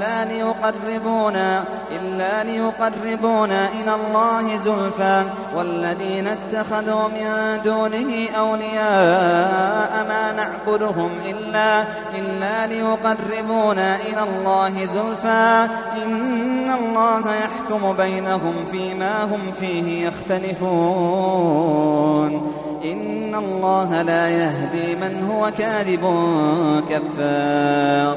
إلا ليقربونا إلا ليقربونا إلى الله زلفى. والذين اتخذوا من دونه أولياء ما نعبدهم إلا إلا ليقربونا إلى الله زلفى. إن الله يحكم بينهم فيما هم فيه يختلفون. إن الله لا يهدي من هو كاذب كفار.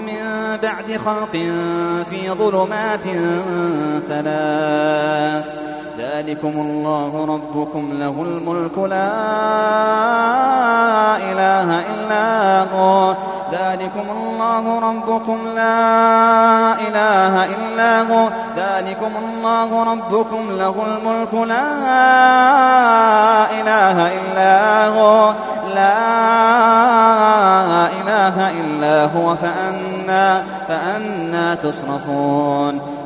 بعد خلق في ظلمات ثلاث. ذلكم الله ربكم له الملك لا إله إلا هو. ذلكم الله ربكم لا إله إلا هو. ذلكم الله ربكم له الملك لا إله إلا هو. لا إله إلا هو. فأنا فأنا تصرفون.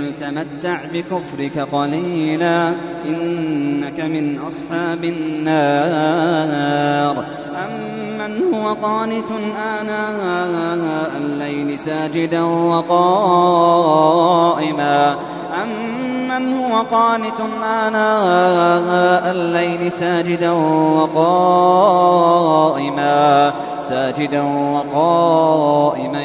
قل تمتع بكفرك قليلا إنك من أصحاب النار. أمن هو قانت آناء الليل ساجدا وقائما. أمن هو قانت آناء الليل ساجدا وقائما. ساجدا وقائما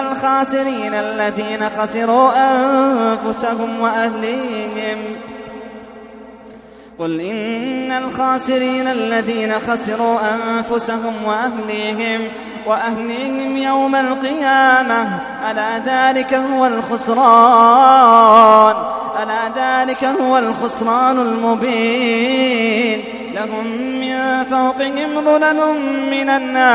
الخاسرين الذين خسروا أنفسهم وأهليهم. قل إن الخاسرين الذين خسروا أنفسهم وأهليهم وأهليهم يوم القيامة. ألا ذلك هو الخسران؟ ألا ذلك هو الخسران المبين؟ لهم من فوقهم ظلل من النار.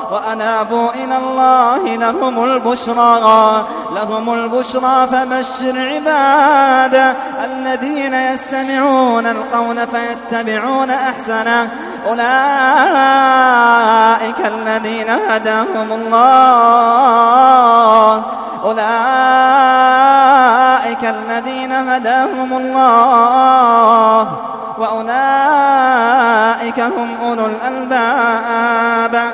وأنابوا إلى الله لهم البشرى لهم البشرى فبشر عباد الذين يستمعون القول فيتبعون أحسنه. أولئك الذين هداهم الله. أولئك الذين هداهم الله. وأولئك هم أولو الألباب.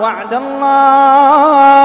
وعد الله.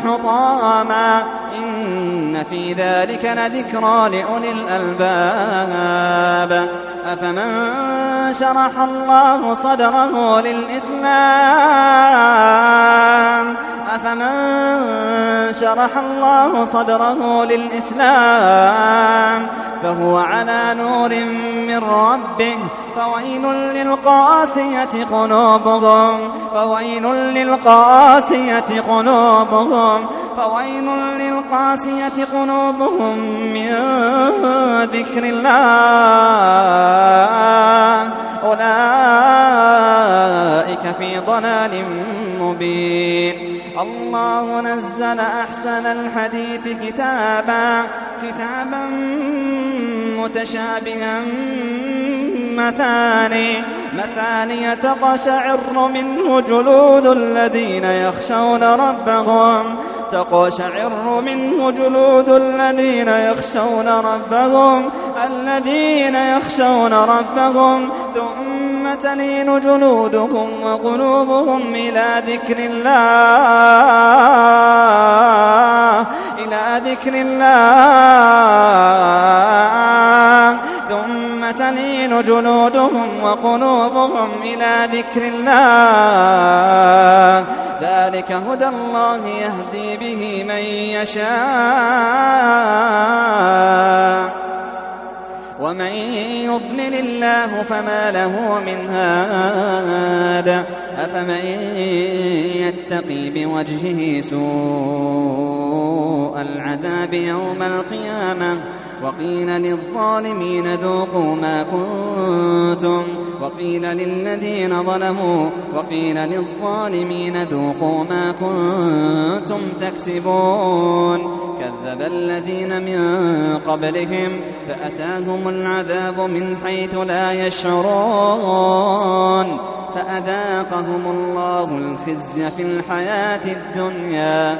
حطاما إن في ذلك لذكرى لأولي الألباب. أفمن شرح الله صدره للإسلام؟ أفمن شرح الله صدره للإسلام؟ فهو على نور من ربه فويل للقاسية قلوبهم فويل للقاسية قلوبهم فويل للقاسية قلوبهم من ذكر الله. أولئك في ضلال مبين. الله نزل أحسن الحديث كتابا كتابا متشابها مثاني مثاني تقشعر منه جلود الذين يخشون ربهم. تقشعر منه جلود الذين يخشون ربهم الذين يخشون ربهم. ثم تلين جلودهم وقلوبهم إلى ذكر الله إلى ذكر الله. ثم تلين جلودهم وقلوبهم إلى ذكر الله. ذلك هدى الله يهدي به من يشاء. ومن يضلل الله فما له من هاد. أفمن يتقي بوجهه سوء العذاب يوم القيامة؟ وقيل للظالمين ذوقوا ما كنتم وقيل للذين ظلموا وقيل للظالمين ذوقوا ما كنتم تكسبون كذب الذين من قبلهم فأتاهم العذاب من حيث لا يشعرون فأذاقهم الله الخزي في الحياة الدنيا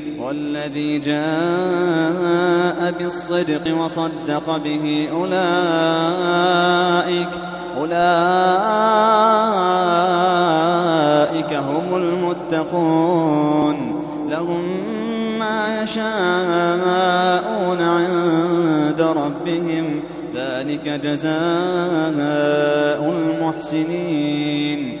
والذي جاء بالصدق وصدق به أولئك أولئك هم المتقون. لهم ما يشاءون عند ربهم. ذلك جزاء المحسنين.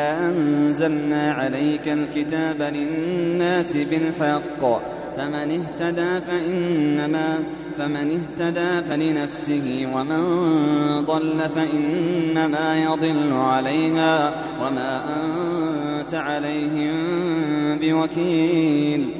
أنزلنا عليك الكتاب للناس بالحق. فمن اهتدى فإنما فمن اهتدى فلنفسه ومن ضل فإنما يضل عليها. وما أنت عليهم بوكيل.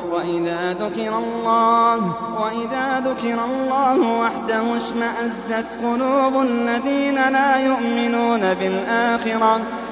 وإذا ذكر الله وإذا ذكر الله وحده اشمأزت قلوب الذين لا يؤمنون بالآخرة.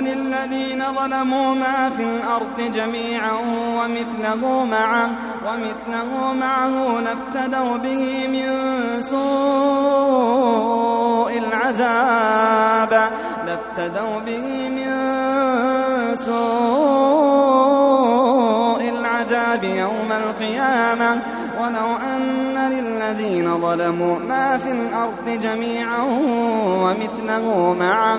للذين ظلموا ما في الأرض جميعا ومثله معه ومثله معه لافتدوا به من سوء العذاب لافتدوا به من سوء العذاب يوم القيامة. ولو أن للذين ظلموا ما في الأرض جميعا ومثله معه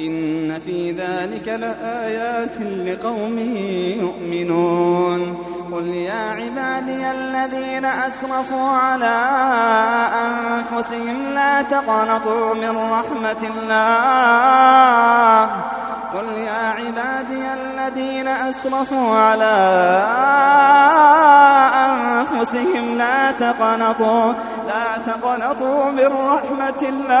إن في ذلك لآيات لقوم يؤمنون. قل يا عبادي الذين أسرفوا على أنفسهم لا تقنطوا من رحمة الله. قل يا عبادي الذين أسرفوا على أنفسهم لا تقنطوا لا تقنطوا من رحمة الله.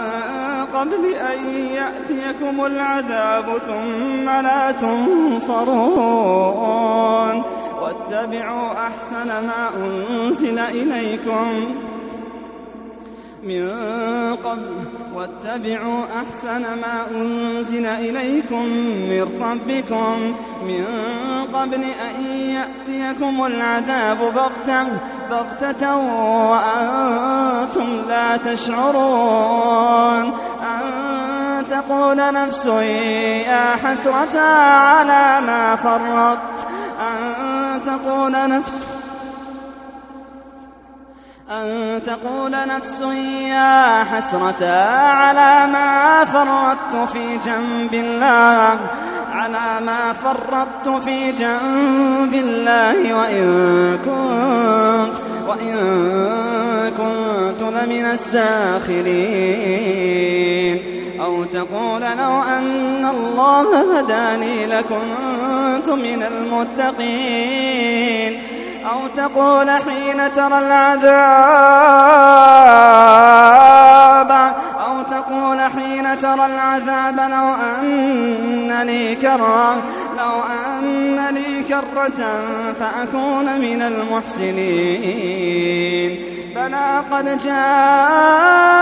قبل أن يأتيكم العذاب ثم لا تنصرون. واتبعوا أحسن ما أنزل إليكم من قبل. واتبعوا أحسن ما أنزل إليكم من ربكم من قبل أن يأتيكم العذاب بغتة بغتة وأنتم لا تشعرون. تقول نفس يا حسرة على ما فرطت. أن تقول نفس أن تقول نفس يا حسرة على ما فرطت في جنب الله. على ما فرطت في جنب الله. وإن كنت وإن كنت لمن الساخرين. تقول لو أن الله هداني لكنت من المتقين. أو تقول حين ترى العذاب أو تقول حين ترى العذاب لو أن لي كرة لو أن لي كرة فأكون من المحسنين. بلى قد جاءتك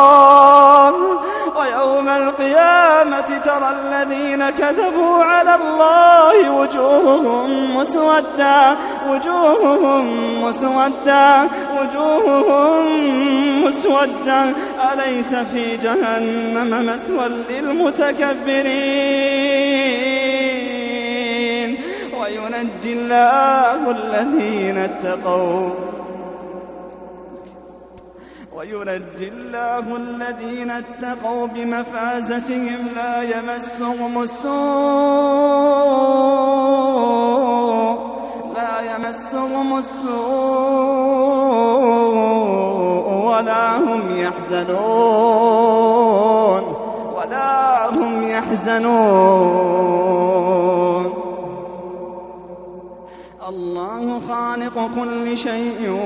القيامة ترى الذين كذبوا على الله وجوههم مسودة وجوههم مسودة وجوههم مسودة. أليس في جهنم مثوى للمتكبرين؟ وينجي الله الذين اتقوا. وينجي الله الذين اتقوا بمفازتهم لا يمسهم السوء لا يمسهم السوء ولا هم يحزنون ولا هم يحزنون. الله خالق كل شيء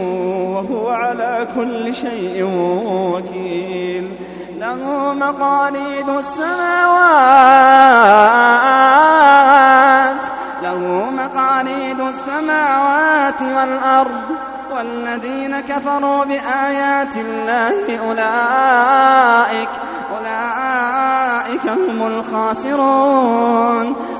كل شيء وكيل. له مقاليد السماوات. له مقاليد السماوات والأرض. والذين كفروا بآيات الله أولئك أولئك هم الخاسرون.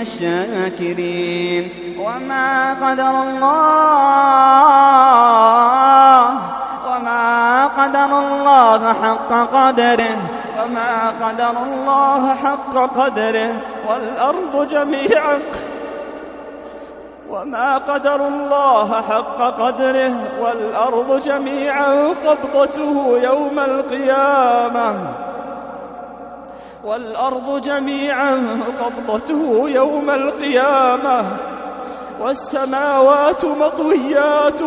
الشاكرين. وما قدر الله وما قدر الله حق قدره. وما قدر الله حق قدره. والأرض جميعا وما قدر الله حق قدره. والأرض جميعا قبضته يوم القيامة. والأرض جميعا قبضته يوم القيامة والسماوات مطويات.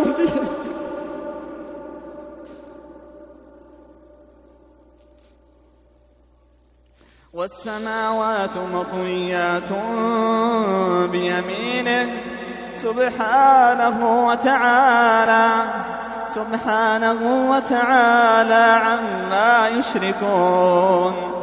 والسماوات مطويات بيمينه سبحانه وتعالى سبحانه وتعالى عما يشركون.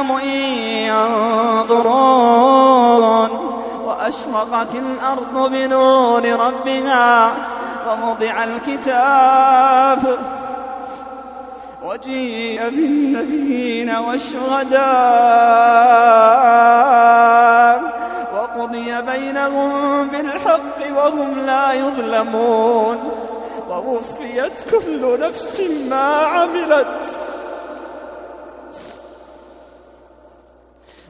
هم قيام ينظرون وأشرقت الأرض بنور ربها ووضع الكتاب وجيء بالنبيين والشهداء وقضي بينهم بالحق وهم لا يظلمون ووفيت كل نفس ما عملت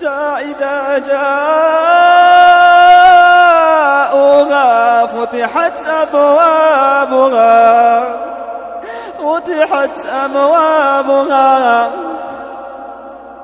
حتى إذا جاءوها فتحت أبوابها فتحت أبوابها.